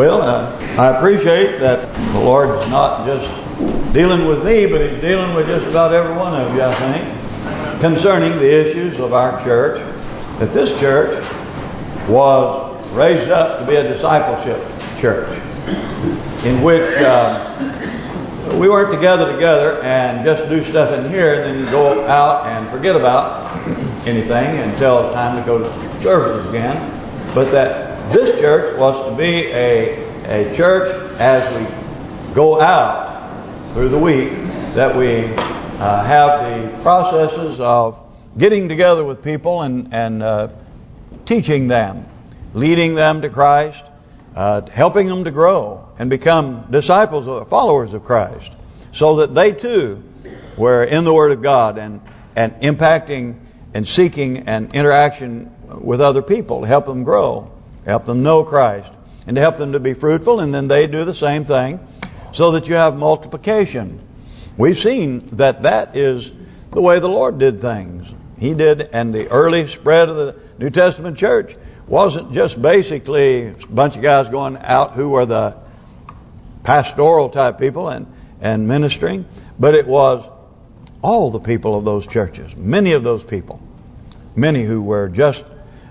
Well, uh, I appreciate that the Lord's not just dealing with me, but He's dealing with just about every one of you, I think, concerning the issues of our church. That this church was raised up to be a discipleship church, in which uh, we weren't together together and just do stuff in here, and then go out and forget about anything until it's time to go to services again. But that this church was to be a a church as we go out through the week that we uh, have the processes of getting together with people and and uh, teaching them, leading them to Christ, uh, helping them to grow and become disciples or followers of Christ, so that they too were in the Word of God and and impacting and seeking an interaction with other people, to help them grow help them know Christ, and to help them to be fruitful, and then they do the same thing, so that you have multiplication. We've seen that that is the way the Lord did things. He did, and the early spread of the New Testament church wasn't just basically a bunch of guys going out who were the pastoral type people and, and ministering, but it was all the people of those churches, many of those people, many who were just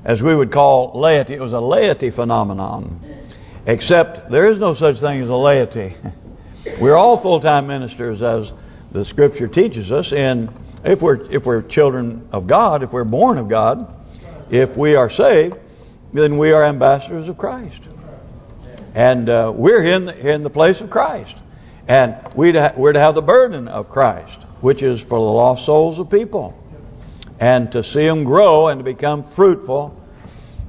as we would call laity. It was a laity phenomenon. Except there is no such thing as a laity. We're all full-time ministers as the Scripture teaches us. And if we're if we're children of God, if we're born of God, if we are saved, then we are ambassadors of Christ. And uh, we're in the, in the place of Christ. And we we're to have the burden of Christ, which is for the lost souls of people and to see them grow and to become fruitful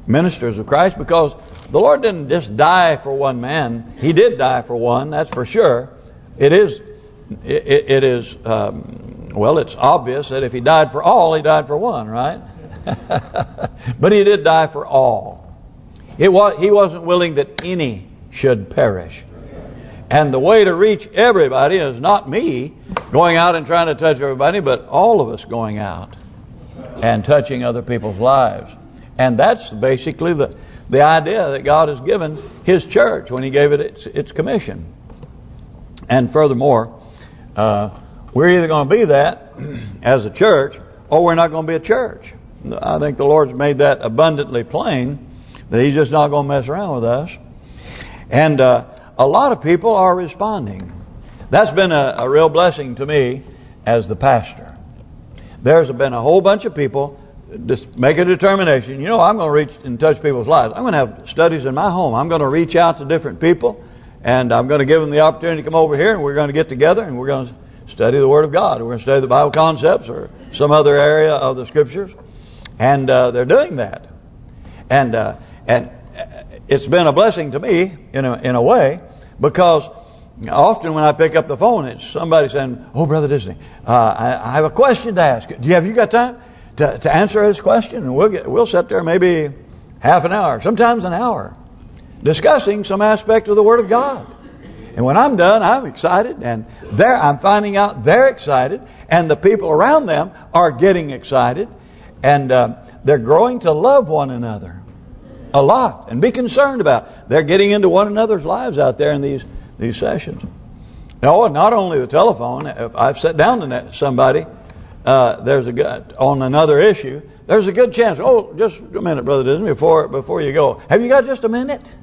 ministers of Christ because the Lord didn't just die for one man. He did die for one, that's for sure. It is, it, it is, um, well, it's obvious that if He died for all, He died for one, right? but He did die for all. It was He wasn't willing that any should perish. And the way to reach everybody is not me going out and trying to touch everybody, but all of us going out and touching other people's lives. And that's basically the the idea that God has given His church when He gave it its, its commission. And furthermore, uh, we're either going to be that as a church or we're not going to be a church. I think the Lord's made that abundantly plain that He's just not going to mess around with us. And uh, a lot of people are responding. That's been a, a real blessing to me as the pastor there's been a whole bunch of people just make a determination. You know, I'm going to reach and touch people's lives. I'm going to have studies in my home. I'm going to reach out to different people, and I'm going to give them the opportunity to come over here, and we're going to get together, and we're going to study the Word of God. We're going to study the Bible concepts or some other area of the Scriptures, and uh, they're doing that. And uh, and it's been a blessing to me in a in a way because Often when I pick up the phone, it's somebody saying, "Oh, Brother Disney, uh, I, I, have a question to ask. Do you have you got time to to answer this question?" And we'll get we'll sit there maybe half an hour, sometimes an hour, discussing some aspect of the Word of God. And when I'm done, I'm excited, and there I'm finding out they're excited, and the people around them are getting excited, and uh, they're growing to love one another a lot and be concerned about. They're getting into one another's lives out there in these these sessions. No, not only the telephone. If I've sat down to somebody, uh, there's a good, on another issue. There's a good chance. Oh, just a minute, brother Disney, before before you go. Have you got just a minute?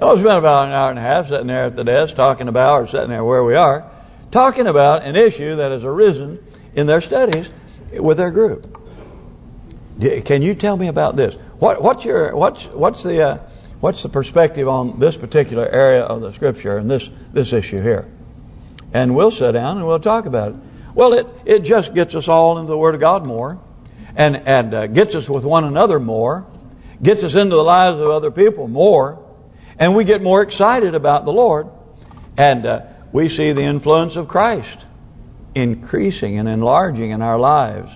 Oh, it's been about an hour and a half sitting there at the desk talking about, or sitting there where we are, talking about an issue that has arisen in their studies with their group. Can you tell me about this? What what's your what's what's the uh, What's the perspective on this particular area of the Scripture and this this issue here? And we'll sit down and we'll talk about it. Well, it it just gets us all into the Word of God more, and and uh, gets us with one another more, gets us into the lives of other people more, and we get more excited about the Lord, and uh, we see the influence of Christ increasing and enlarging in our lives,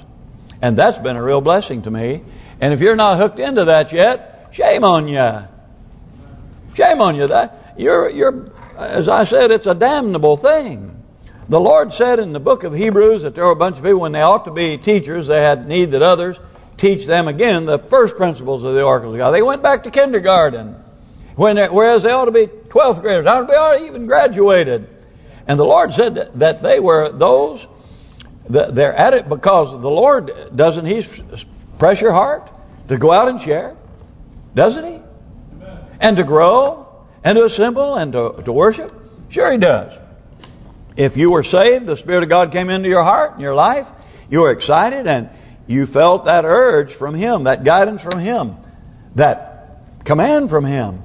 and that's been a real blessing to me. And if you're not hooked into that yet, shame on you. Shame on you. That you're you're as I said, it's a damnable thing. The Lord said in the book of Hebrews that there were a bunch of people when they ought to be teachers, they had need that others teach them again the first principles of the oracles of God. They went back to kindergarten. When whereas they ought to be 12th graders, ought to be ought to even graduated. And the Lord said that, that they were those that they're at it because the Lord doesn't He press your heart to go out and share, doesn't He? And to grow and to assemble and to, to worship, sure He does. If you were saved, the Spirit of God came into your heart and your life, you were excited and you felt that urge from Him, that guidance from Him, that command from Him.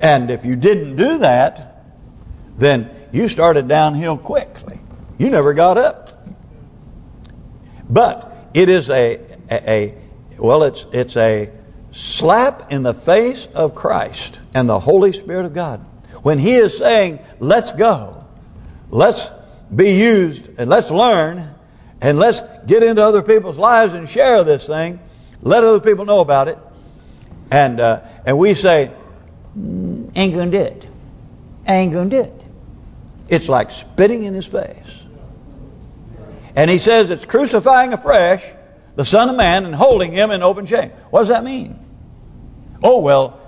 And if you didn't do that, then you started downhill quickly. You never got up. But it is a, a, a well, it's it's a slap in the face of Christ and the Holy Spirit of God. When He is saying, let's go, let's be used, and let's learn, and let's get into other people's lives and share this thing, let other people know about it, and uh, and we say, mm, ain't gonna do it, ain't gonna do it. It's like spitting in his face. And he says it's crucifying afresh the Son of Man and holding him in open shame. What does that mean? Oh, well,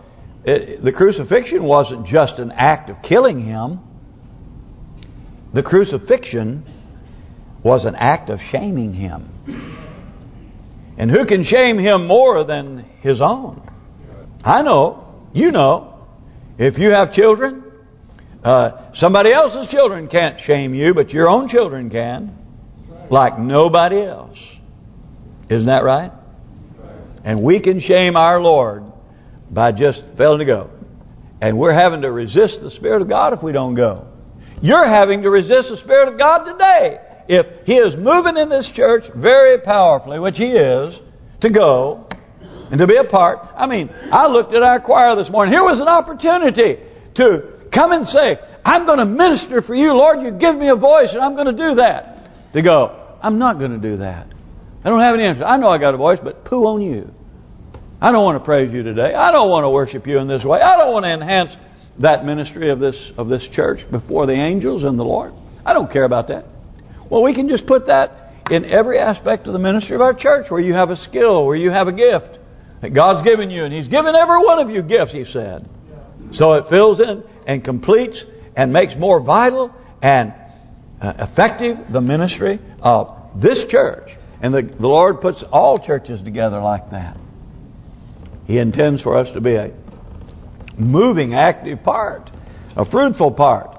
it, the crucifixion wasn't just an act of killing him. The crucifixion was an act of shaming him. And who can shame him more than his own? I know, you know, if you have children, uh, somebody else's children can't shame you, but your own children can, like nobody else. Isn't that right? And we can shame our Lord by just failing to go. And we're having to resist the Spirit of God if we don't go. You're having to resist the Spirit of God today. If He is moving in this church very powerfully, which He is, to go and to be a part. I mean, I looked at our choir this morning. Here was an opportunity to come and say, I'm going to minister for you. Lord, you give me a voice and I'm going to do that. To go, I'm not going to do that. I don't have any answers. I know I got a voice, but poo on you. I don't want to praise you today. I don't want to worship you in this way. I don't want to enhance that ministry of this of this church before the angels and the Lord. I don't care about that. Well, we can just put that in every aspect of the ministry of our church where you have a skill, where you have a gift that God's given you. And He's given every one of you gifts, He said. So it fills in and completes and makes more vital and uh, effective the ministry of this church. And the, the Lord puts all churches together like that. He intends for us to be a moving, active part, a fruitful part.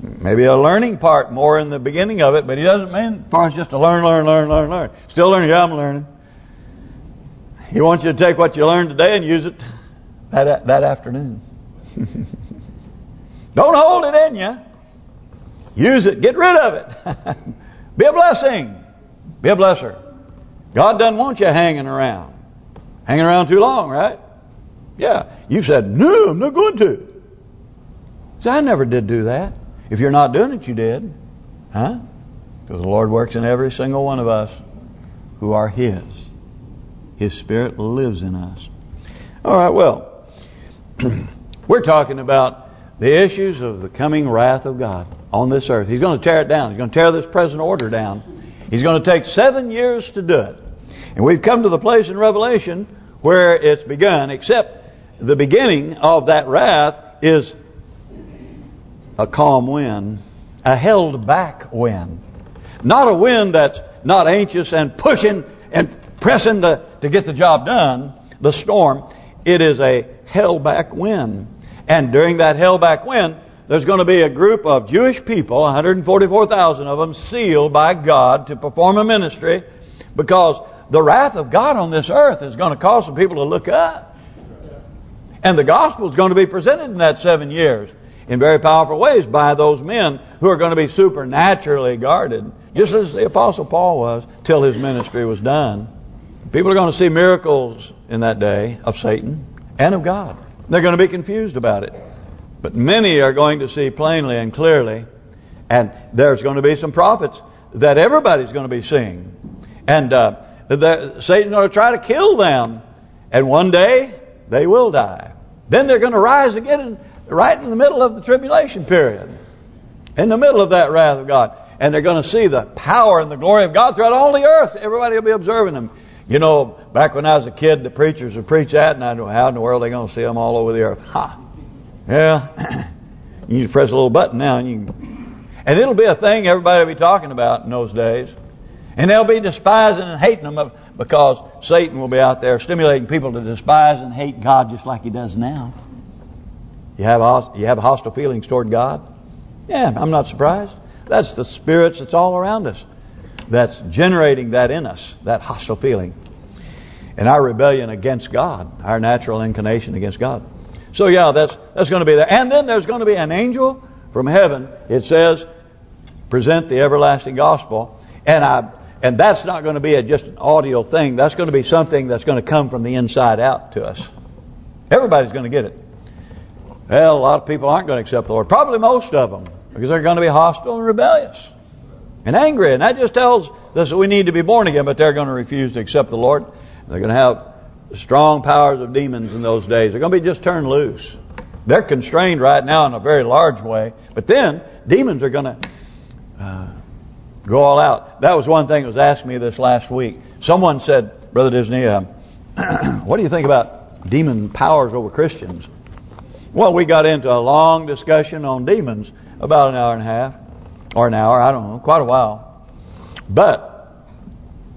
Maybe a learning part more in the beginning of it, but he doesn't mean for us just to learn, learn, learn, learn, learn. Still learning, yeah, I'm learning. He wants you to take what you learned today and use it that that afternoon. Don't hold it in you. Use it. Get rid of it. Be a blessing. Be a blesser. God doesn't want you hanging around. Hanging around too long, right? Yeah. You've said, no, I'm not going to. See, I never did do that. If you're not doing it, you did. Huh? Because the Lord works in every single one of us who are His. His Spirit lives in us. All right, well, we're talking about the issues of the coming wrath of God on this earth. He's going to tear it down. He's going to tear this present order down. He's going to take seven years to do it. And we've come to the place in Revelation where it's begun, except the beginning of that wrath is a calm wind, a held back wind. Not a wind that's not anxious and pushing and pressing to, to get the job done, the storm. It is a held back wind. And during that held back wind, there's going to be a group of Jewish people, 144,000 of them, sealed by God to perform a ministry because the wrath of God on this earth is going to cause some people to look up. And the gospel is going to be presented in that seven years in very powerful ways by those men who are going to be supernaturally guarded, just as the Apostle Paul was, till his ministry was done. People are going to see miracles in that day of Satan and of God. They're going to be confused about it. But many are going to see plainly and clearly. And there's going to be some prophets that everybody's going to be seeing. And uh, Satan's going to try to kill them. And one day, they will die. Then they're going to rise again in, right in the middle of the tribulation period. In the middle of that wrath of God. And they're going to see the power and the glory of God throughout all the earth. Everybody will be observing them. You know, back when I was a kid, the preachers would preach that, and I know how in the world they're they going to see them all over the earth? Ha! Yeah, you just press a little button now, and you, and it'll be a thing everybody will be talking about in those days, and they'll be despising and hating them because Satan will be out there stimulating people to despise and hate God just like he does now. You have you have hostile feelings toward God? Yeah, I'm not surprised. That's the spirits that's all around us that's generating that in us, that hostile feeling. And our rebellion against God, our natural inclination against God. So yeah, that's that's going to be there. And then there's going to be an angel from heaven. It says, present the everlasting gospel. And I and that's not going to be a, just an audio thing. That's going to be something that's going to come from the inside out to us. Everybody's going to get it. Well, a lot of people aren't going to accept the Lord. Probably most of them. Because they're going to be hostile and rebellious. And angry. And that just tells us that we need to be born again. But they're going to refuse to accept the Lord. They're going to have strong powers of demons in those days. They're going to be just turned loose. They're constrained right now in a very large way. But then, demons are going to... Go all out. That was one thing that was asked me this last week. Someone said, Brother Disney, uh, what do you think about demon powers over Christians? Well, we got into a long discussion on demons, about an hour and a half, or an hour, I don't know, quite a while. But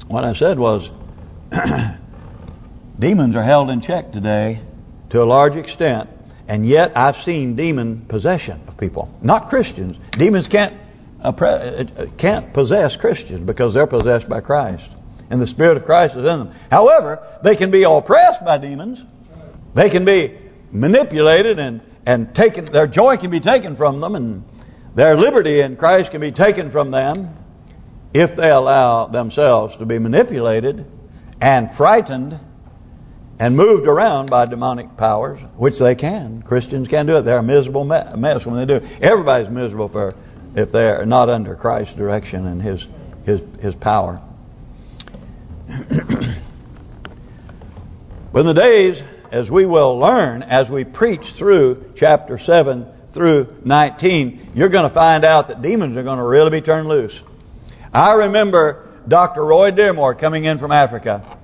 what I said was, demons are held in check today to a large extent, and yet I've seen demon possession of people. Not Christians. Demons can't can't possess Christians because they're possessed by Christ. And the Spirit of Christ is in them. However, they can be oppressed by demons. They can be manipulated and and taken. Their joy can be taken from them, and their liberty in Christ can be taken from them if they allow themselves to be manipulated and frightened and moved around by demonic powers, which they can. Christians can do it. They're a miserable mess when they do it. Everybody's miserable for if they're not under Christ's direction and His His His power. but in the days, as we will learn, as we preach through chapter 7 through 19, you're going to find out that demons are going to really be turned loose. I remember Dr. Roy Dearmore coming in from Africa.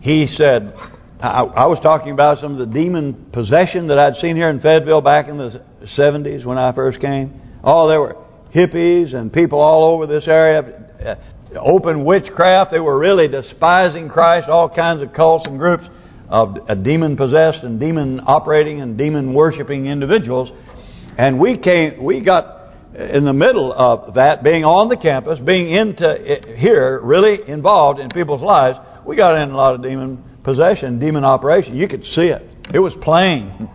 He said, I, I was talking about some of the demon possession that I'd seen here in Fayetteville back in the 70s when I first came. Oh, there were hippies and people all over this area, uh, open witchcraft. They were really despising Christ, all kinds of cults and groups of uh, demon-possessed and demon-operating and demon-worshipping individuals. And we came, we got in the middle of that, being on the campus, being into here, really involved in people's lives, we got in a lot of demon possession, demon operation. You could see it. It was plain.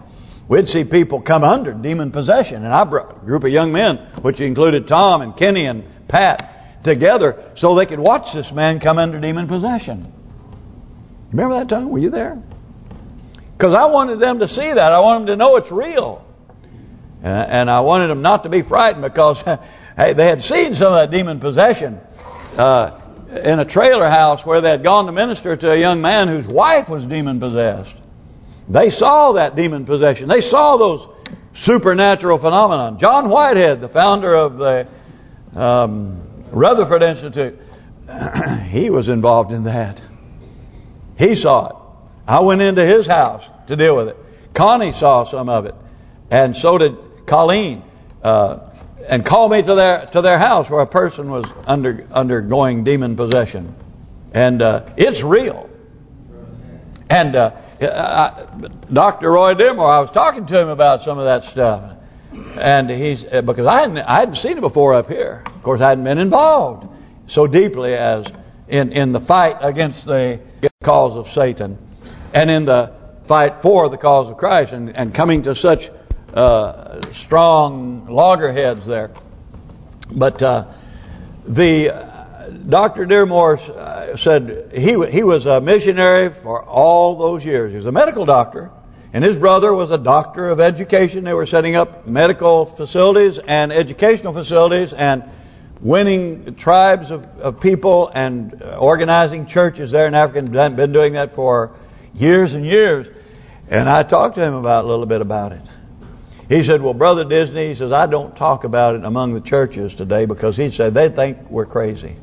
We'd see people come under demon possession. And I brought a group of young men, which included Tom and Kenny and Pat, together so they could watch this man come under demon possession. Remember that time? Were you there? Because I wanted them to see that. I wanted them to know it's real. And, I wanted them not to be frightened because hey, they had seen some of that demon possession uh, in a trailer house where they had gone to minister to a young man whose wife was demon possessed. They saw that demon possession. They saw those supernatural phenomenon. John Whitehead, the founder of the um, Rutherford Institute, he was involved in that. He saw it. I went into his house to deal with it. Connie saw some of it, and so did Colleen. Uh, and called me to their to their house where a person was under undergoing demon possession, and uh, it's real. And uh, Dr. Roy Dearmore, I was talking to him about some of that stuff. And he's uh, because I hadn't I hadn't seen it before up here. Of course, I hadn't been involved so deeply as in in the fight against the cause of Satan, and in the fight for the cause of Christ, and and coming to such uh, strong loggerheads there. But uh, the Dr. Dearmore uh, said he he was a missionary for all those years. He was a medical doctor, and his brother was a doctor of education. They were setting up medical facilities and educational facilities and winning tribes of, of people and uh, organizing churches there in Africa. And been doing that for years and years. And I talked to him about a little bit about it. He said, well, Brother Disney, he says, I don't talk about it among the churches today because he said they think we're crazy.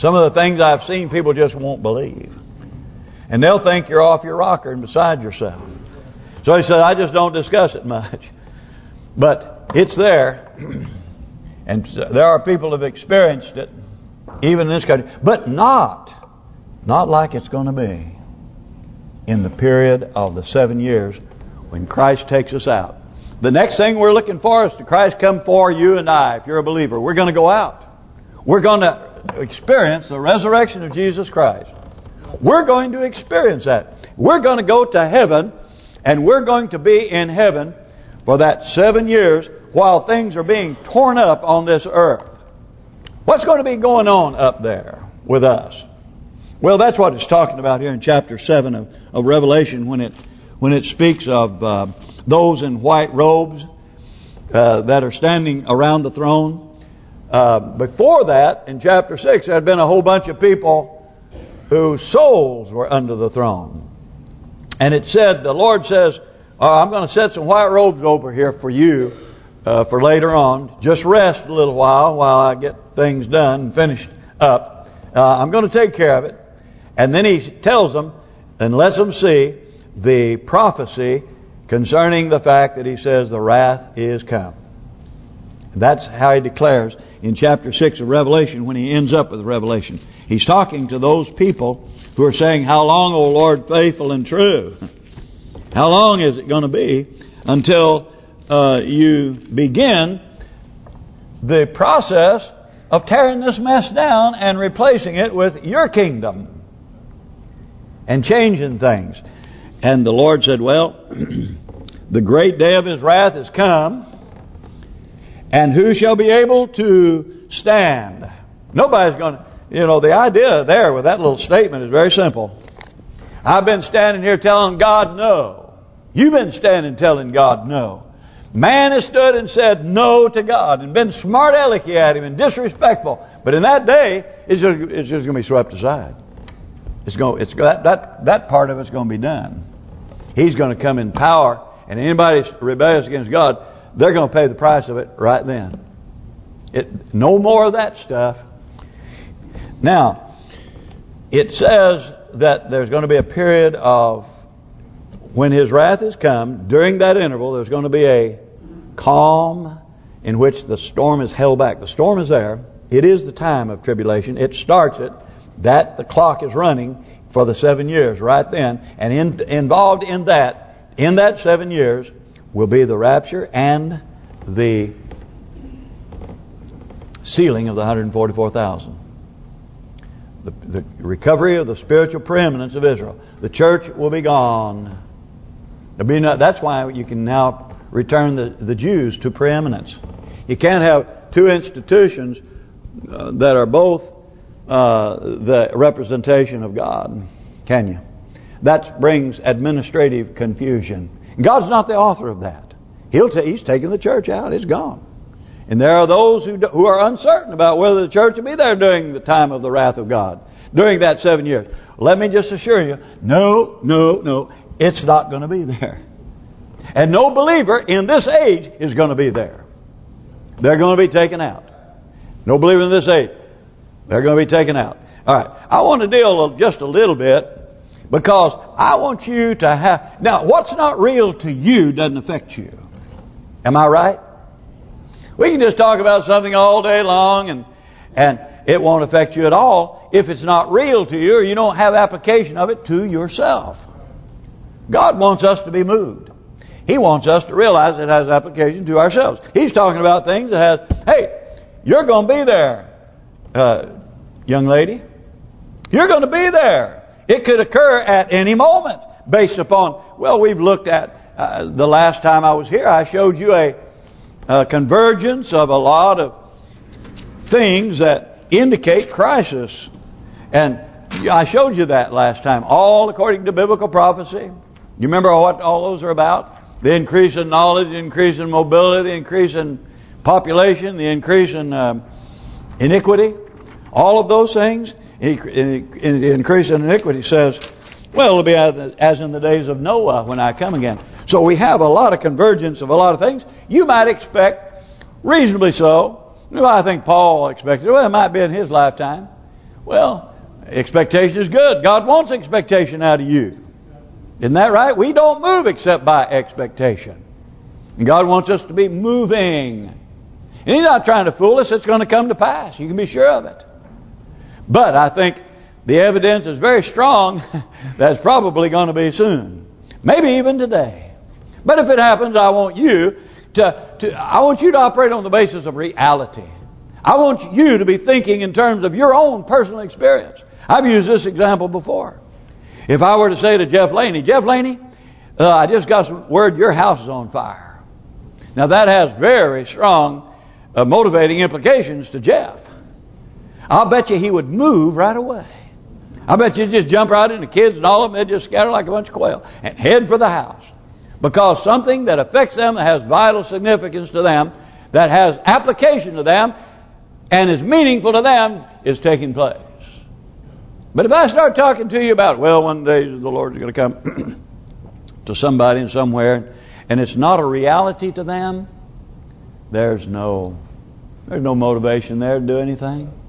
Some of the things I've seen, people just won't believe. And they'll think you're off your rocker and beside yourself. So he said, I just don't discuss it much. But it's there. And there are people who have experienced it, even in this country. But not, not like it's going to be in the period of the seven years when Christ takes us out. The next thing we're looking for is to Christ come for you and I, if you're a believer. We're going to go out. We're going to experience the resurrection of Jesus Christ. We're going to experience that. We're going to go to heaven, and we're going to be in heaven for that seven years while things are being torn up on this earth. What's going to be going on up there with us? Well, that's what it's talking about here in chapter 7 of, of Revelation when it when it speaks of uh, those in white robes uh, that are standing around the throne. Uh, before that, in chapter 6, there had been a whole bunch of people whose souls were under the throne. And it said, the Lord says, oh, I'm going to set some white robes over here for you uh, for later on. Just rest a little while while I get things done and finished up. Uh, I'm going to take care of it. And then he tells them and lets them see the prophecy concerning the fact that he says the wrath is come. That's how he declares in chapter 6 of Revelation when he ends up with Revelation. He's talking to those people who are saying, How long, O Lord, faithful and true? How long is it going to be until uh, you begin the process of tearing this mess down and replacing it with your kingdom? and changing things. And the Lord said, well, the great day of his wrath has come, and who shall be able to stand? Nobody's going to, you know, the idea there with that little statement is very simple. I've been standing here telling God no. You've been standing telling God no. Man has stood and said no to God and been smart alecky at him and disrespectful. But in that day, it's just, it's just going to be swept aside. It's going. It's that that that part of it's going to be done. He's going to come in power, and anybody rebellious against God, they're going to pay the price of it right then. It no more of that stuff. Now, it says that there's going to be a period of when His wrath has come. During that interval, there's going to be a calm in which the storm is held back. The storm is there. It is the time of tribulation. It starts it. That the clock is running for the seven years right then. And in, involved in that, in that seven years, will be the rapture and the sealing of the 144,000. The, the recovery of the spiritual preeminence of Israel. The church will be gone. Be no, that's why you can now return the, the Jews to preeminence. You can't have two institutions uh, that are both uh, the representation of God, can you? That brings administrative confusion. God's not the author of that. He'll He's taken the church out. It's gone. And there are those who who are uncertain about whether the church will be there during the time of the wrath of God, during that seven years. Let me just assure you, no, no, no, it's not going to be there. And no believer in this age is going to be there. They're going to be taken out. No believer in this age. They're going to be taken out. All right. I want to deal just a little bit because I want you to have... Now, what's not real to you doesn't affect you. Am I right? We can just talk about something all day long and and it won't affect you at all if it's not real to you or you don't have application of it to yourself. God wants us to be moved. He wants us to realize it has application to ourselves. He's talking about things that has, hey, you're going to be there. Uh, young lady. You're going to be there. It could occur at any moment based upon, well, we've looked at, uh, the last time I was here, I showed you a, a convergence of a lot of things that indicate crisis. And I showed you that last time, all according to biblical prophecy. You remember what all those are about? The increase in knowledge, the increase in mobility, the increase in population, the increase in um, iniquity. All of those things, increase in iniquity says, well, it'll be as in the days of Noah when I come again. So we have a lot of convergence of a lot of things. You might expect, reasonably so, I think Paul expected, well, it might be in his lifetime. Well, expectation is good. God wants expectation out of you. Isn't that right? We don't move except by expectation. And God wants us to be moving. And He's not trying to fool us. It's going to come to pass. You can be sure of it. But I think the evidence is very strong that's probably going to be soon. Maybe even today. But if it happens, I want you to, to I want you to operate on the basis of reality. I want you to be thinking in terms of your own personal experience. I've used this example before. If I were to say to Jeff Laney, Jeff Laney, uh, I just got some word your house is on fire. Now that has very strong uh, motivating implications to Jeff. I'll bet you he would move right away. I bet you just jump right in the kids and all of them, they'd just scatter like a bunch of quail and head for the house. Because something that affects them, that has vital significance to them, that has application to them, and is meaningful to them, is taking place. But if I start talking to you about, well, one day the Lord's going to come to somebody and somewhere, and it's not a reality to them, there's no there's no motivation there to do anything.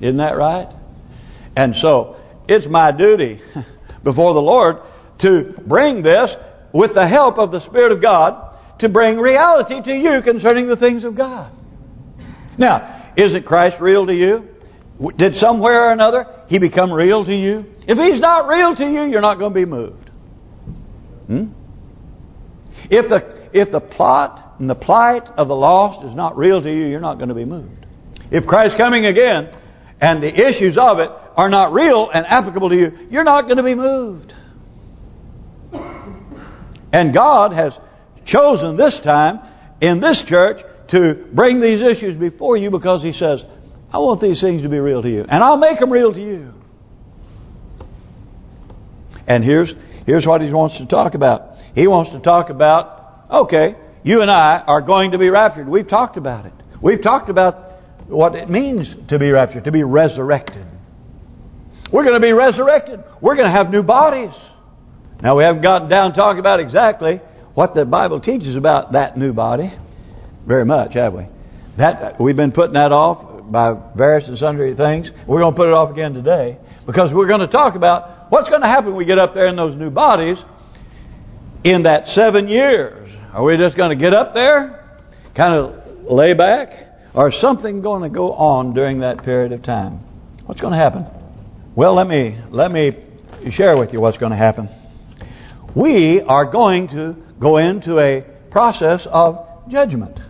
Isn't that right? And so, it's my duty before the Lord to bring this with the help of the Spirit of God to bring reality to you concerning the things of God. Now, isn't Christ real to you? Did somewhere or another He become real to you? If He's not real to you, you're not going to be moved. Hmm? If the if the plot and the plight of the lost is not real to you, you're not going to be moved. If Christ's coming again and the issues of it are not real and applicable to you, you're not going to be moved. And God has chosen this time in this church to bring these issues before you because He says, I want these things to be real to you. And I'll make them real to you. And here's here's what He wants to talk about. He wants to talk about, okay, you and I are going to be raptured. We've talked about it. We've talked about what it means to be raptured, to be resurrected. We're going to be resurrected. We're going to have new bodies. Now, we haven't gotten down talking about exactly what the Bible teaches about that new body very much, have we? That We've been putting that off by various and sundry things. We're going to put it off again today because we're going to talk about what's going to happen when we get up there in those new bodies in that seven years. Are we just going to get up there, kind of lay back, or something going to go on during that period of time? What's going to happen? Well, let me let me share with you what's going to happen. We are going to go into a process of judgment.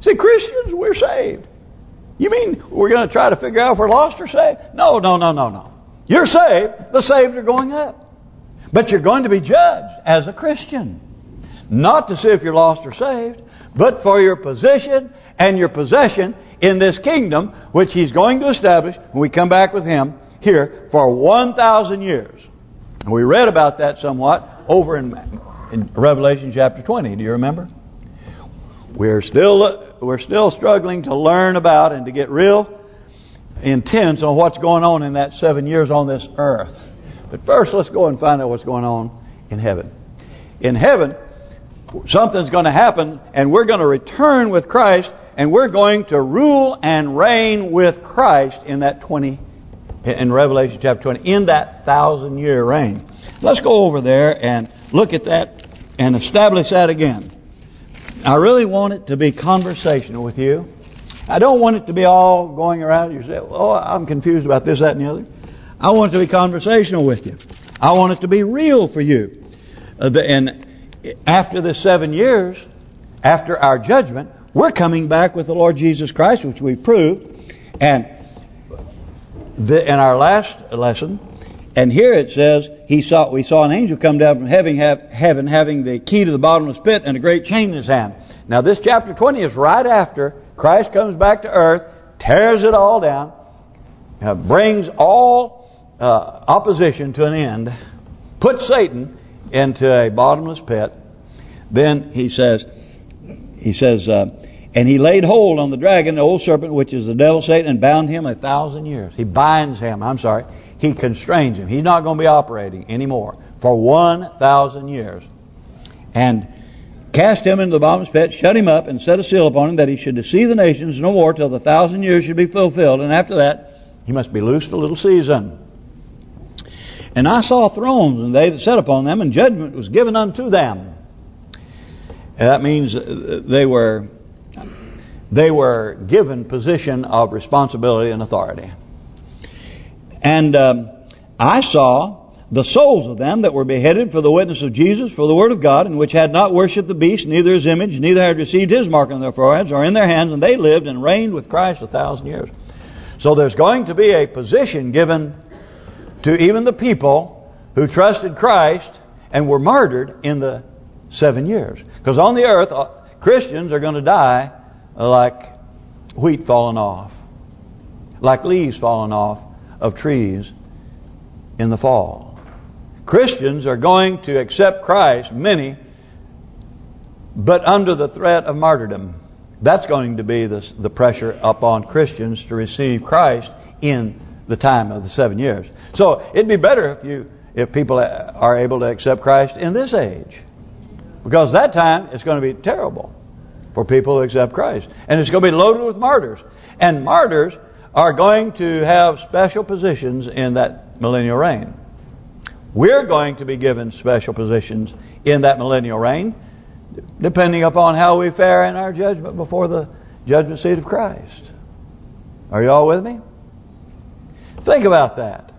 See, Christians, we're saved. You mean we're going to try to figure out if we're lost or saved? No, no, no, no, no. You're saved. The saved are going up. But you're going to be judged as a Christian. Not to see if you're lost or saved, but for your position and your possession in this kingdom, which He's going to establish when we come back with Him here for 1,000 years. We read about that somewhat over in, in Revelation chapter 20. Do you remember? We're still we're still struggling to learn about and to get real intense on what's going on in that seven years on this earth. But first, let's go and find out what's going on in heaven. In heaven, something's going to happen, and we're going to return with Christ, and we're going to rule and reign with Christ in that 20 in Revelation chapter 20, in that thousand-year reign. Let's go over there and look at that and establish that again. I really want it to be conversational with you. I don't want it to be all going around. You say, oh, I'm confused about this, that, and the other. I want it to be conversational with you. I want it to be real for you. Uh, the, and after the seven years, after our judgment, we're coming back with the Lord Jesus Christ, which we proved. And the, in our last lesson, and here it says, he saw we saw an angel come down from heaven, have, heaven having the key to the bottomless pit and a great chain in his hand. Now this chapter 20 is right after Christ comes back to earth, tears it all down, uh, brings all uh, opposition to an end, puts Satan into a bottomless pit. Then he says, he says, uh, and he laid hold on the dragon, the old serpent, which is the devil, Satan, and bound him a thousand years. He binds him, I'm sorry. He constrains him. He's not going to be operating anymore for 1,000 years. And cast him into the bottomless pit, shut him up, and set a seal upon him that he should deceive the nations no more till the thousand years should be fulfilled. And after that, He must be loosed a little season. And I saw thrones, and they that sat upon them, and judgment was given unto them. And that means they were they were given position of responsibility and authority. And um, I saw the souls of them that were beheaded for the witness of Jesus, for the word of God, and which had not worshipped the beast, neither his image, neither had received his mark on their foreheads or in their hands, and they lived and reigned with Christ a thousand years. So there's going to be a position given to even the people who trusted Christ and were martyred in the seven years. Because on the earth, uh, Christians are going to die like wheat falling off, like leaves falling off of trees in the fall. Christians are going to accept Christ, many, but under the threat of martyrdom. That's going to be the, the pressure upon Christians to receive Christ in the time of the seven years. So it'd be better if you if people are able to accept Christ in this age. Because that time it's going to be terrible for people who accept Christ. And it's going to be loaded with martyrs. And martyrs are going to have special positions in that millennial reign. We're going to be given special positions in that millennial reign, depending upon how we fare in our judgment before the judgment seat of Christ. Are you all with me? Think about that.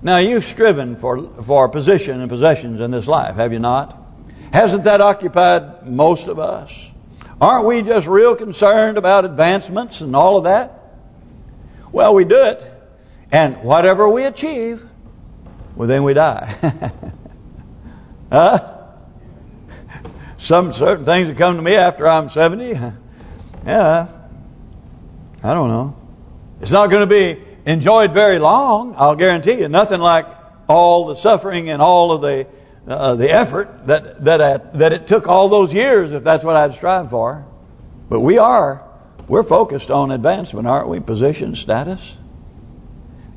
Now, you've striven for for position and possessions in this life, have you not? Hasn't that occupied most of us? Aren't we just real concerned about advancements and all of that? Well, we do it, and whatever we achieve, well, then we die. huh? Some certain things that come to me after I'm 70, yeah, I don't know. It's not going to be enjoyed very long, I'll guarantee you. Nothing like all the suffering and all of the uh, the effort that that I, that it took all those years, if that's what I'd strive for. But we are we're focused on advancement, aren't we? Position, status.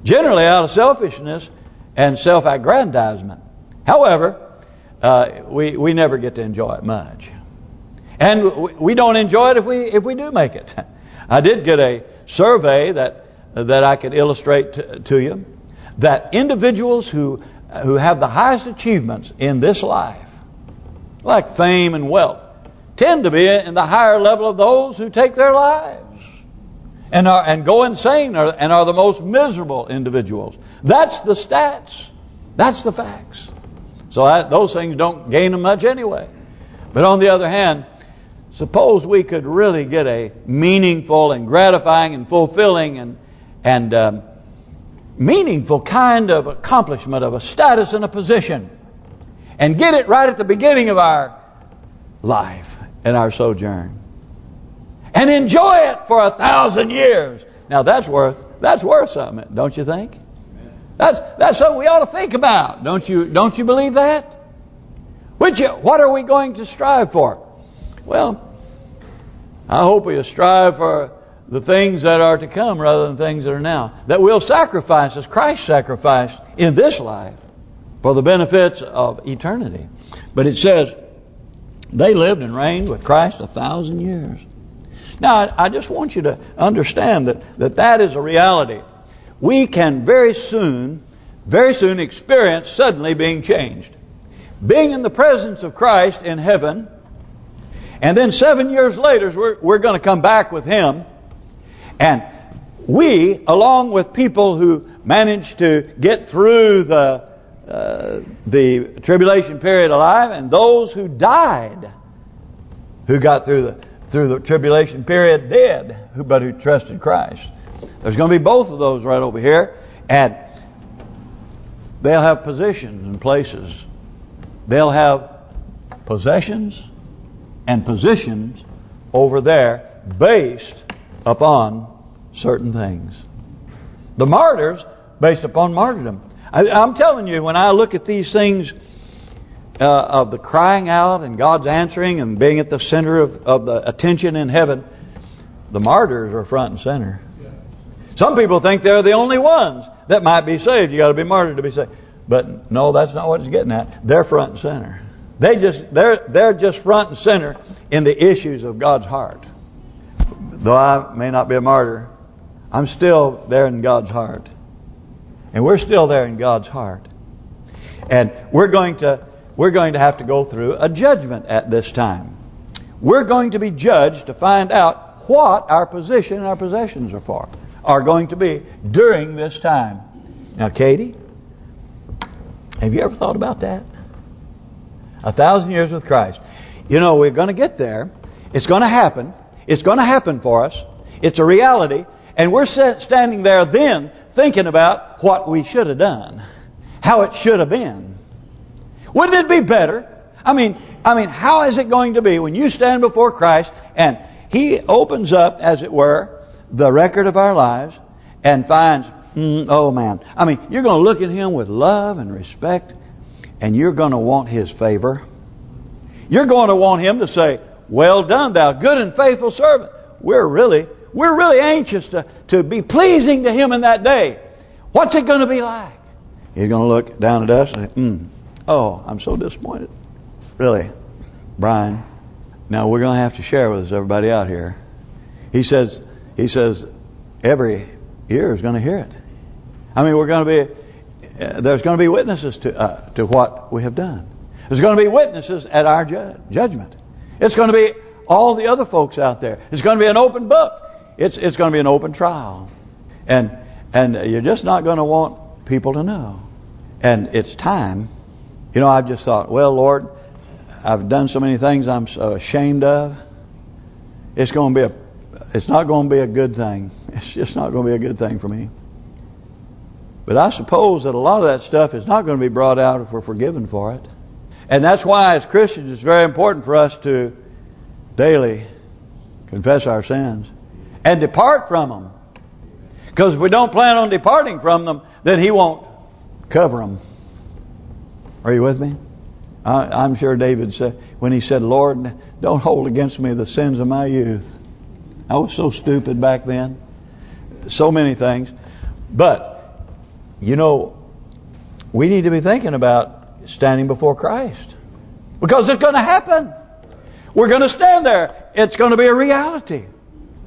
Generally out of selfishness and self-aggrandizement. However, uh, we we never get to enjoy it much, and we don't enjoy it if we if we do make it. I did get a survey that that I could illustrate to, to you that individuals who who have the highest achievements in this life, like fame and wealth, tend to be in the higher level of those who take their lives and are and go insane and are the most miserable individuals. That's the stats. That's the facts. So those things don't gain them much anyway. But on the other hand, suppose we could really get a meaningful and gratifying and fulfilling and and um, meaningful kind of accomplishment of a status and a position and get it right at the beginning of our life and our sojourn and enjoy it for a thousand years. Now that's worth that's worth something, don't you think? That's that's something we ought to think about. Don't you don't you believe that? Which what are we going to strive for? Well, I hope we strive for the things that are to come rather than things that are now. That we'll sacrifice as Christ sacrificed in this life for the benefits of eternity. But it says, they lived and reigned with Christ a thousand years. Now, I just want you to understand that that, that is a reality. We can very soon, very soon experience suddenly being changed. Being in the presence of Christ in heaven, and then seven years later, we're, we're going to come back with Him and we, along with people who managed to get through the uh, the tribulation period alive, and those who died, who got through the through the tribulation period dead, who but who trusted Christ. There's going to be both of those right over here, and they'll have positions and places. They'll have possessions and positions over there based upon certain things. The martyrs, based upon martyrdom. I, am telling you, when I look at these things uh, of the crying out and God's answering and being at the center of, of the attention in heaven, the martyrs are front and center. Some people think they're the only ones that might be saved. You got to be martyred to be saved. But no, that's not what it's getting at. They're front and center. They just they're they're just front and center in the issues of God's heart. Though I may not be a martyr, I'm still there in God's heart. And we're still there in God's heart. And we're going to we're going to have to go through a judgment at this time. We're going to be judged to find out what our position and our possessions are for, are going to be during this time. Now, Katie, have you ever thought about that? A thousand years with Christ. You know, we're going to get there. It's going to happen. It's going to happen for us. It's a reality. And we're standing there then thinking about what we should have done. How it should have been. Wouldn't it be better? I mean, I mean, how is it going to be when you stand before Christ and He opens up, as it were, the record of our lives and finds, mm, oh man. I mean, you're going to look at Him with love and respect and you're going to want His favor. You're going to want Him to say, well done, thou good and faithful servant. We're really, we're really anxious to, to be pleasing to Him in that day. What's it going to be like? He's going to look down at us and say, mm, oh, I'm so disappointed. Really, Brian. Now we're going to have to share with us everybody out here. He says, he says, every ear is going to hear it. I mean, we're going to be, uh, there's going to be witnesses to uh, to what we have done. There's going to be witnesses at our ju judgment. It's going to be all the other folks out there. It's going to be an open book. It's it's going to be an open trial, and and you're just not going to want people to know. And it's time. You know, I've just thought, well, Lord, I've done so many things I'm so ashamed of. It's going to be a, it's not going to be a good thing. It's just not going to be a good thing for me. But I suppose that a lot of that stuff is not going to be brought out if we're forgiven for it. And that's why as Christians it's very important for us to daily confess our sins and depart from them. Because if we don't plan on departing from them, then He won't cover them. Are you with me? I, am sure David said when he said, Lord, don't hold against me the sins of my youth. I was so stupid back then. So many things. But, you know, we need to be thinking about standing before Christ. Because it's going to happen. We're going to stand there. It's going to be a reality.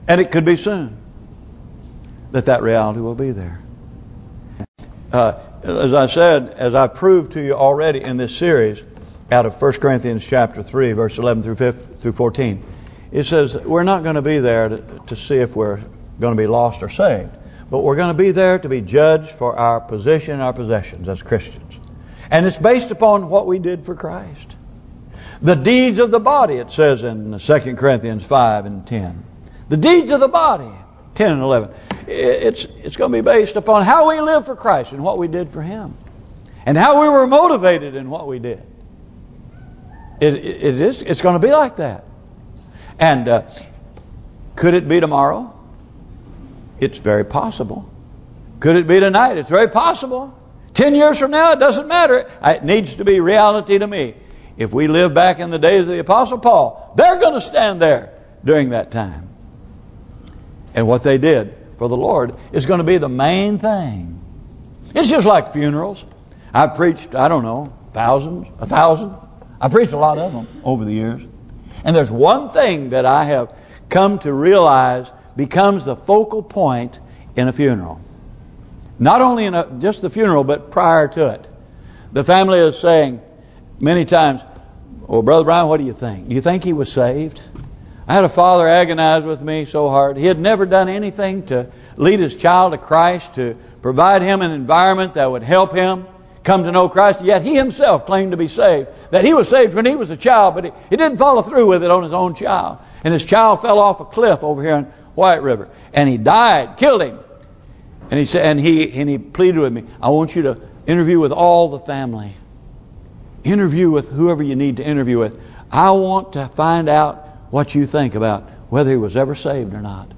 And it could be soon that that reality will be there. Uh, as I said, as I proved to you already in this series, out of 1 Corinthians chapter 3, verse 11 through 5, through 14, it says we're not going to be there to, to see if we're going to be lost or saved. But we're going to be there to be judged for our position and our possessions as Christians. And it's based upon what we did for Christ. The deeds of the body, it says in 2 Corinthians 5 and 10. The deeds of the body, 10 and 11. It's it's going to be based upon how we live for Christ and what we did for Him. And how we were motivated in what we did. It, it is. It's going to be like that. And uh, could it be tomorrow? It's very possible. Could it be tonight? It's very possible. Ten years from now, it doesn't matter. It needs to be reality to me. If we live back in the days of the Apostle Paul, they're going to stand there during that time. And what they did for the Lord is going to be the main thing. It's just like funerals. I've preached, I don't know, thousands, a thousand. I've preached a lot of them over the years. And there's one thing that I have come to realize becomes the focal point in a funeral. Not only in a, just the funeral, but prior to it. The family is saying many times, well, Brother Brian, what do you think? Do you think he was saved? I had a father agonize with me so hard. He had never done anything to lead his child to Christ, to provide him an environment that would help him come to know Christ. Yet he himself claimed to be saved. That he was saved when he was a child, but he, he didn't follow through with it on his own child. And his child fell off a cliff over here in White River. And he died, killed him. And he said, and he and he pleaded with me, I want you to interview with all the family. Interview with whoever you need to interview with. I want to find out what you think about whether he was ever saved or not.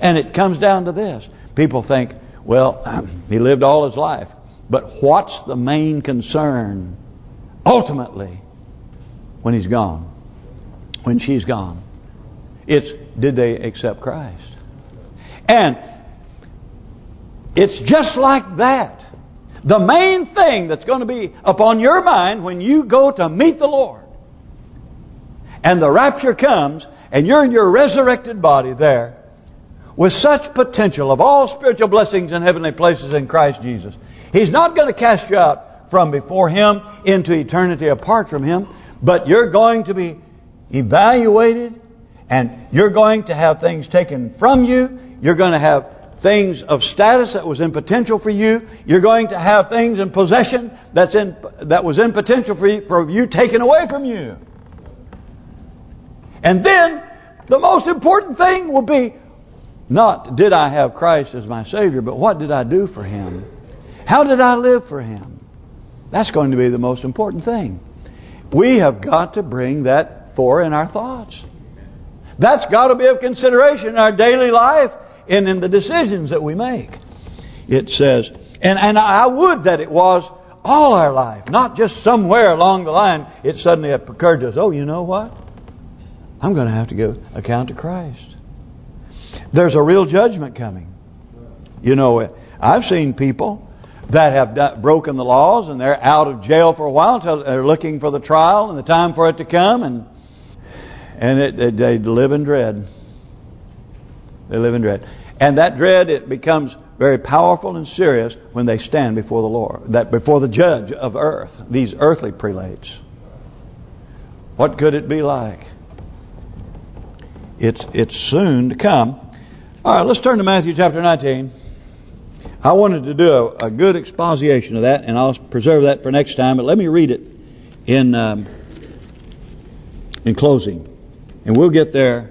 And it comes down to this. People think, well, he lived all his life. But what's the main concern ultimately when he's gone? When she's gone? It's, did they accept Christ? And it's just like that. The main thing that's going to be upon your mind when you go to meet the Lord and the rapture comes and you're in your resurrected body there, with such potential of all spiritual blessings and heavenly places in Christ Jesus. He's not going to cast you out from before Him into eternity apart from Him, but you're going to be evaluated and you're going to have things taken from you. You're going to have things of status that was in potential for you. You're going to have things in possession that's in that was in potential for you, for you taken away from you. And then the most important thing will be not did I have Christ as my Savior, but what did I do for Him? How did I live for Him? That's going to be the most important thing. We have got to bring that for in our thoughts. That's got to be of consideration in our daily life and in the decisions that we make. It says, and, and I would that it was all our life, not just somewhere along the line it suddenly occurred to us, oh, you know what? I'm going to have to give account to Christ. There's a real judgment coming. You know, I've seen people that have broken the laws and they're out of jail for a while until they're looking for the trial and the time for it to come and and it, it, they live in dread. They live in dread. And that dread, it becomes very powerful and serious when they stand before the Lord, that before the judge of earth, these earthly prelates. What could it be like? It's it's soon to come. All right, let's turn to Matthew chapter 19. I wanted to do a, a good exposition of that, and I'll preserve that for next time. But let me read it in um, in closing, and we'll get there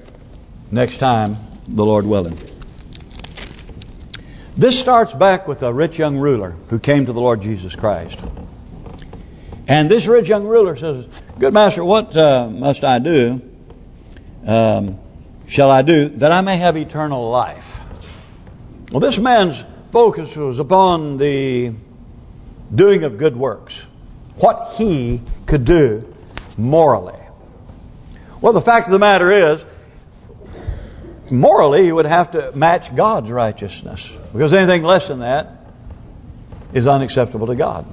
next time, the Lord willing. This starts back with a rich young ruler who came to the Lord Jesus Christ. And this rich young ruler says, Good master, what uh, must I do, um, shall I do, that I may have eternal life? Well, this man's focus was upon the doing of good works. What he could do morally. Well, the fact of the matter is, morally, he would have to match God's righteousness. Because anything less than that is unacceptable to God.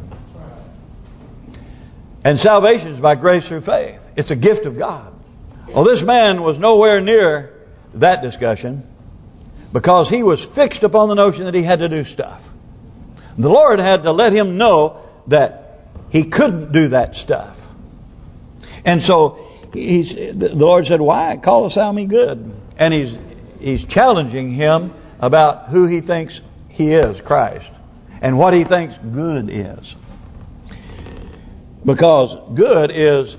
And salvation is by grace through faith. It's a gift of God. Well, this man was nowhere near that discussion because he was fixed upon the notion that he had to do stuff. The Lord had to let him know that he couldn't do that stuff. And so the Lord said, "Why callest thou me good?" And he's he's challenging him about who he thinks he is, Christ, and what he thinks good is. Because good is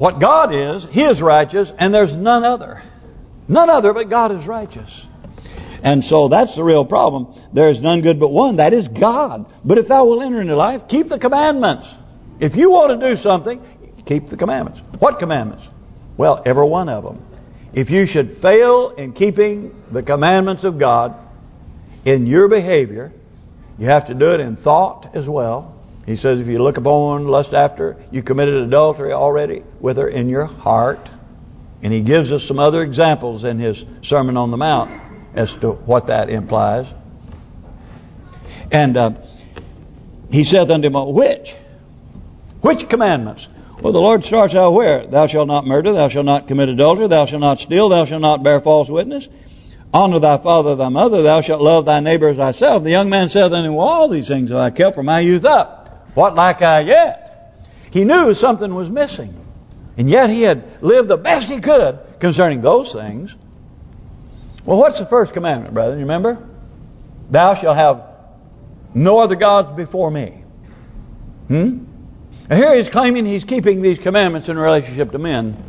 what God is, He is righteous, and there's none other. None other but God is righteous. And so that's the real problem. There is none good but one, that is God. But if thou will enter into life, keep the commandments. If you want to do something, keep the commandments. What commandments? Well, every one of them. If you should fail in keeping the commandments of God in your behavior, you have to do it in thought as well. He says if you look upon lust after, you committed adultery already with her in your heart. And he gives us some other examples in his Sermon on the Mount as to what that implies. And uh, he saith unto him, which? Which commandments? Well, the Lord starts out where? Thou shalt not murder, thou shalt not commit adultery, thou shalt not steal, thou shalt not bear false witness. Honor thy father thy mother, thou shalt love thy neighbor as thyself. The young man saith unto him, well, all these things have I kept from my youth up. What lack I yet? He knew something was missing. And yet he had lived the best he could concerning those things. Well, what's the first commandment, brother? You remember? Thou shalt have no other gods before me. Hmm? Here he's claiming he's keeping these commandments in relationship to men.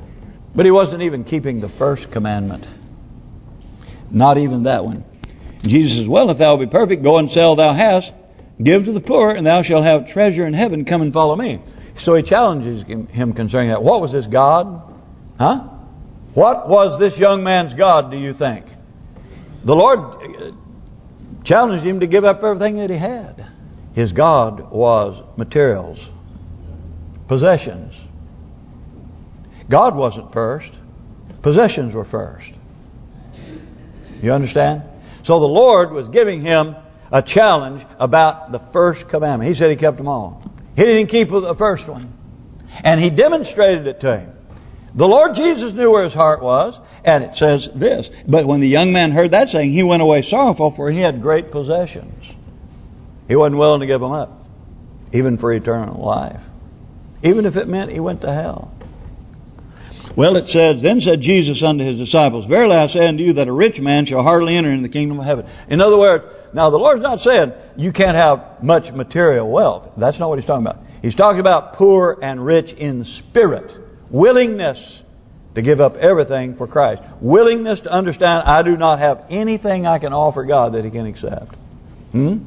But he wasn't even keeping the first commandment. Not even that one. Jesus says, well, if thou be perfect, go and sell thou hast, give to the poor, and thou shalt have treasure in heaven, come and follow me. So he challenges him concerning that. What was this God? Huh? What was this young man's God, do you think? The Lord uh, challenged him to give up everything that he had. His God was materials possessions. God wasn't first. Possessions were first. You understand? So the Lord was giving him a challenge about the first commandment. He said he kept them all. He didn't keep the first one. And he demonstrated it to him. The Lord Jesus knew where his heart was. And it says this, But when the young man heard that saying, he went away sorrowful, for he had great possessions. He wasn't willing to give them up, even for eternal life. Even if it meant he went to hell. Well, it says, Then said Jesus unto his disciples, Verily I say unto you that a rich man shall hardly enter into the kingdom of heaven. In other words, now the Lord's not saying you can't have much material wealth. That's not what he's talking about. He's talking about poor and rich in spirit. Willingness to give up everything for Christ. Willingness to understand I do not have anything I can offer God that He can accept. Hmm?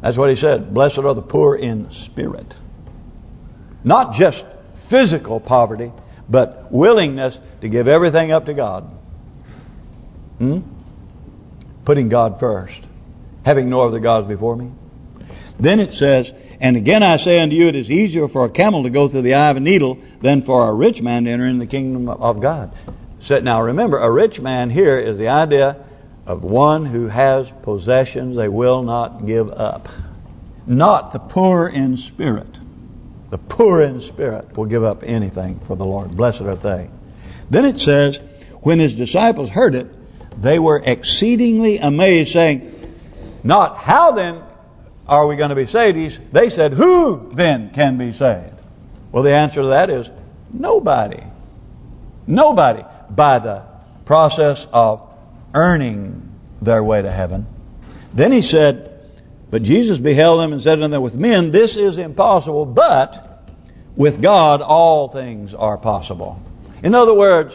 That's what He said. Blessed are the poor in spirit. Not just physical poverty, but willingness to give everything up to God. Hmm? Putting God first. Having no other gods before me. Then it says, And again I say unto you, it is easier for a camel to go through the eye of a needle than for a rich man to enter in the kingdom of God. So now remember, a rich man here is the idea of one who has possessions they will not give up. Not the poor in spirit. The poor in spirit will give up anything for the Lord. Blessed are they. Then it says, when his disciples heard it, they were exceedingly amazed, saying, Not how then are we going to be saved? They said, Who then can be saved? Well, the answer to that is nobody. Nobody. By the process of earning their way to heaven. Then he said, but Jesus beheld them and said unto them, With men this is impossible, but with God all things are possible. In other words,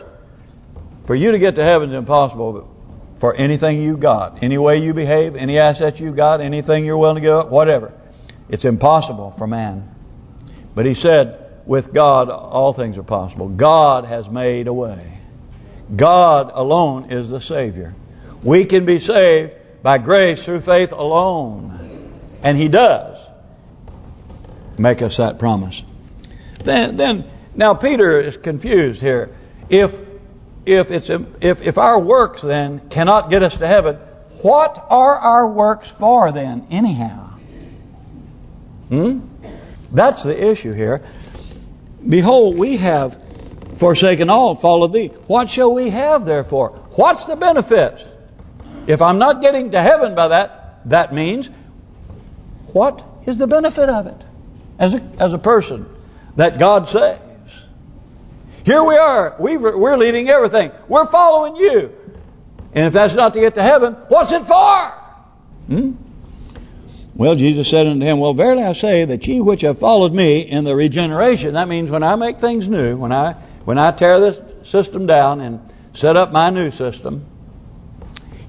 for you to get to heaven is impossible for anything you got. Any way you behave, any assets you've got, anything you're willing to give up, whatever. It's impossible for man. But he said, with God all things are possible. God has made a way. God alone is the Savior. We can be saved by grace through faith alone. And He does make us that promise. Then, then now Peter is confused here. If if it's if if our works then cannot get us to heaven, what are our works for then anyhow? Hmm? That's the issue here. Behold, we have forsaken all, followed thee. What shall we have therefore? What's the benefit? If I'm not getting to heaven by that, that means what is the benefit of it as a, as a person that God saves? Here we are. we we're leaving everything. We're following you. And if that's not to get to heaven, what's it for? Hmm? Well, Jesus said unto him, Well, verily I say that ye which have followed me in the regeneration, that means when I make things new, when I when I tear this system down and set up my new system,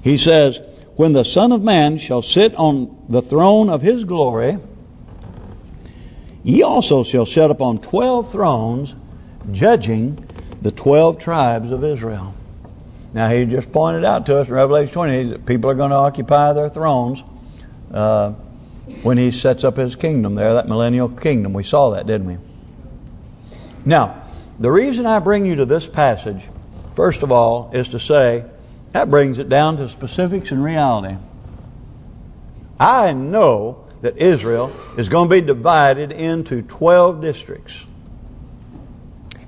he says, when the Son of Man shall sit on the throne of his glory, ye also shall sit upon twelve thrones, judging the twelve tribes of Israel. Now, he just pointed out to us in Revelation 20 that people are going to occupy their thrones uh, when he sets up his kingdom there, that millennial kingdom. We saw that, didn't we? Now, the reason I bring you to this passage, first of all, is to say that brings it down to specifics and reality. I know that Israel is going to be divided into 12 districts.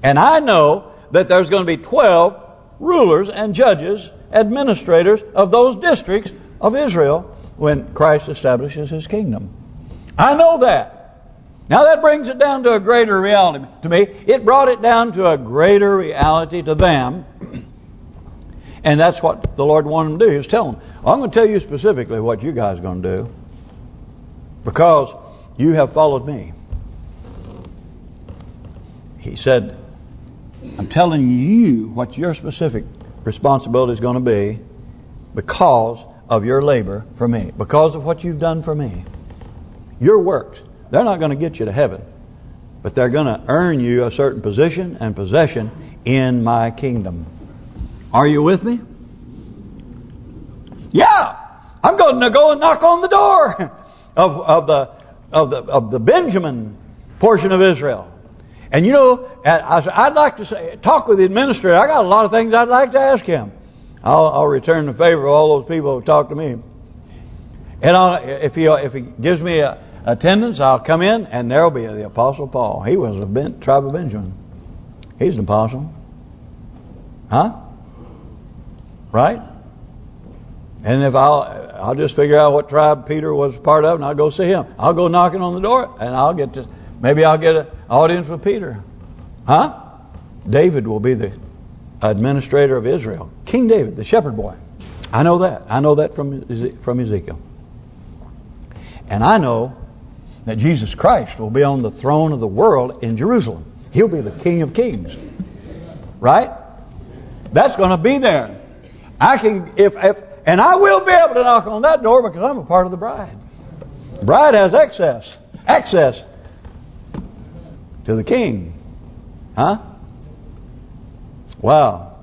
And I know that there's going to be 12 rulers and judges, administrators of those districts of Israel when Christ establishes His kingdom. I know that. Now that brings it down to a greater reality to me. It brought it down to a greater reality to them and that's what the Lord wanted them to do. He was telling them, I'm going to tell you specifically what you guys are going to do. Because you have followed me. He said, I'm telling you what your specific responsibility is going to be because of your labor for me. Because of what you've done for me. Your works. They're not going to get you to heaven. But they're going to earn you a certain position and possession in my kingdom. Are you with me? Yeah, I'm going to go and knock on the door of of the of the of the Benjamin portion of Israel. And you know, I'd like to say, talk with the administrator. I got a lot of things I'd like to ask him. I'll, I'll return the favor of all those people who talk to me. And I'll, if he if he gives me a attendance, I'll come in, and there'll be the Apostle Paul. He was a ben, tribe of Benjamin. He's an apostle. Huh? Right? And if I'll I'll just figure out what tribe Peter was part of and I'll go see him. I'll go knocking on the door and I'll get to maybe I'll get an audience with Peter. Huh? David will be the administrator of Israel. King David, the shepherd boy. I know that. I know that from from Ezekiel. And I know that Jesus Christ will be on the throne of the world in Jerusalem. He'll be the King of Kings. Right? That's going to be there. I can, if, if, and I will be able to knock on that door because I'm a part of the bride. Bride has access, access to the King. Huh? Wow.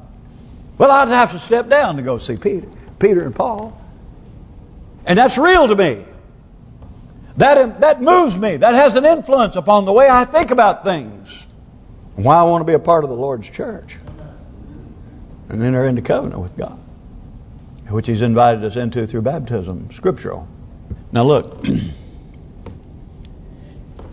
Well, I'd have to step down to go see Peter, Peter and Paul. And that's real to me. That that moves me. That has an influence upon the way I think about things. Why I want to be a part of the Lord's church. And enter into covenant with God. Which He's invited us into through baptism, scriptural. Now look.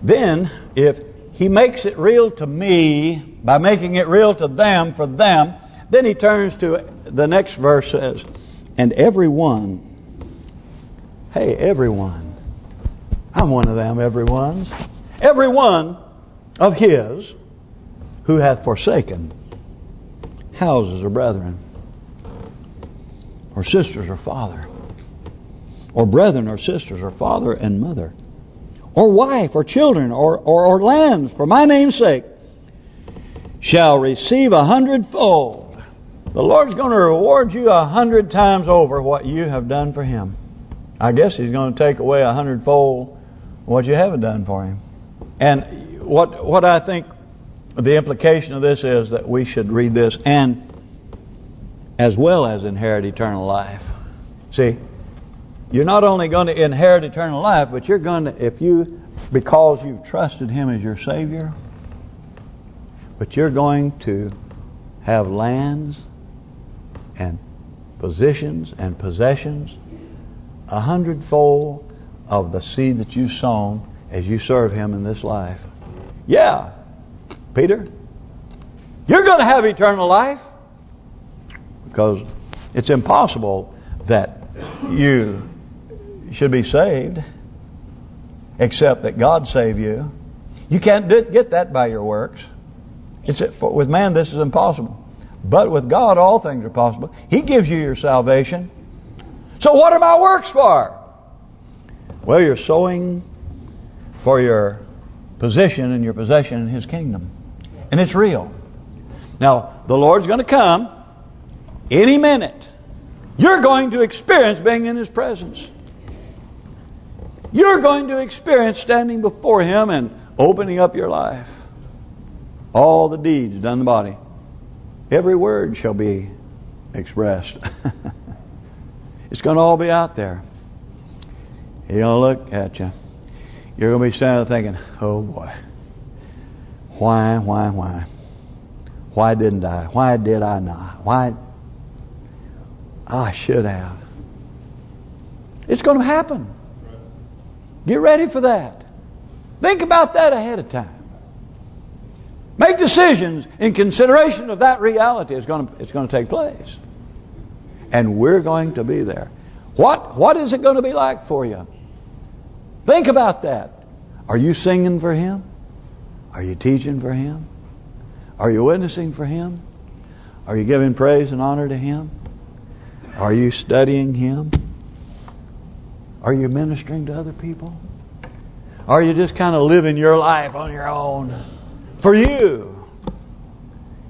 then, if He makes it real to me by making it real to them for them, then He turns to the next verse says, and everyone, hey, everyone, I'm one of them, everyone's. Every one of his who hath forsaken houses or brethren, or sisters or father, or brethren or sisters or father and mother, or wife or children or, or, or lands for my name's sake, shall receive a hundredfold. The Lord's going to reward you a hundred times over what you have done for Him. I guess He's going to take away a hundredfold what you haven't done for him. And what what I think the implication of this is that we should read this and as well as inherit eternal life. See, you're not only going to inherit eternal life, but you're going to, if you, because you've trusted Him as your Savior, but you're going to have lands and positions and possessions a hundredfold of the seed that you've sown as you serve Him in this life. Yeah, Peter, you're going to have eternal life because it's impossible that you should be saved except that God save you. You can't get that by your works. It's With man, this is impossible. But with God, all things are possible. He gives you your salvation. So what are my works for? Well, you're sowing for your position and your possession in His kingdom. And it's real. Now, the Lord's going to come any minute. You're going to experience being in His presence. You're going to experience standing before Him and opening up your life. All the deeds done in the body. Every word shall be expressed. it's going to all be out there. He's going to look at you. You're going to be standing there thinking, oh boy, why, why, why? Why didn't I? Why did I not? Why? I should have. It's going to happen. Get ready for that. Think about that ahead of time. Make decisions in consideration of that reality. It's going to it's going to take place, and we're going to be there. What what is it going to be like for you? Think about that. Are you singing for Him? Are you teaching for Him? Are you witnessing for Him? Are you giving praise and honor to Him? Are you studying Him? Are you ministering to other people? Are you just kind of living your life on your own? For you.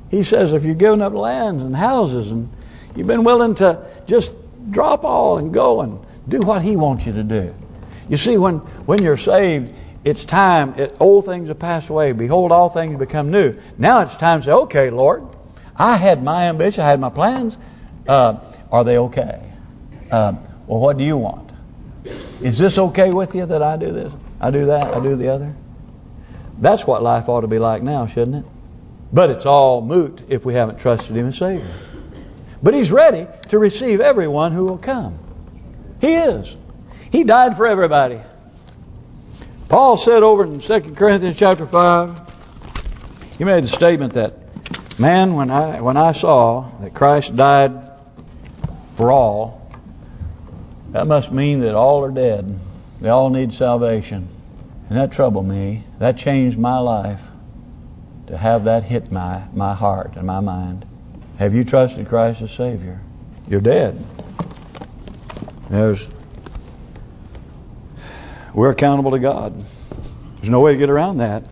He says if you're giving up lands and houses and you've been willing to just drop all and go and do what He wants you to do. You see, when when you're saved, it's time. It, old things have passed away. Behold, all things become new. Now it's time to say, okay, Lord, I had my ambition, I had my plans. Uh, are they okay? Uh, well, what do you want? Is this okay with you that I do this? I do that, I do the other? That's what life ought to be like now, shouldn't it? But it's all moot if we haven't trusted Him as Savior. But He's ready to receive everyone who will come. He is. He died for everybody. Paul said over in 2 Corinthians chapter 5, he made the statement that, man, when I when I saw that Christ died for all, that must mean that all are dead. They all need salvation. And that troubled me. That changed my life to have that hit my, my heart and my mind. Have you trusted Christ as Savior? You're dead. There's we're accountable to God. There's no way to get around that.